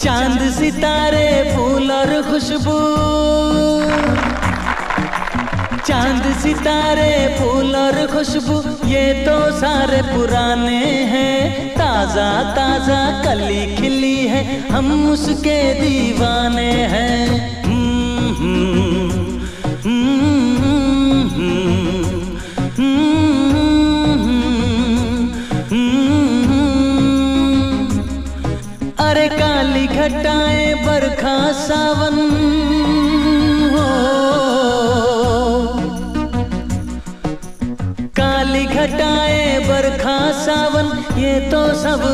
चाँद सितारे, फूल और खुशबू। चाँद सितारे, फूल और खुशबू, ये तो सारे पुराने हैं। ताज़ा ताज़ा कली खिली है, हम उसके दीवाने हैं। काली घटाएँ बरखा सावन। हो। काली घटाएँ बरखा सावन ये तो सब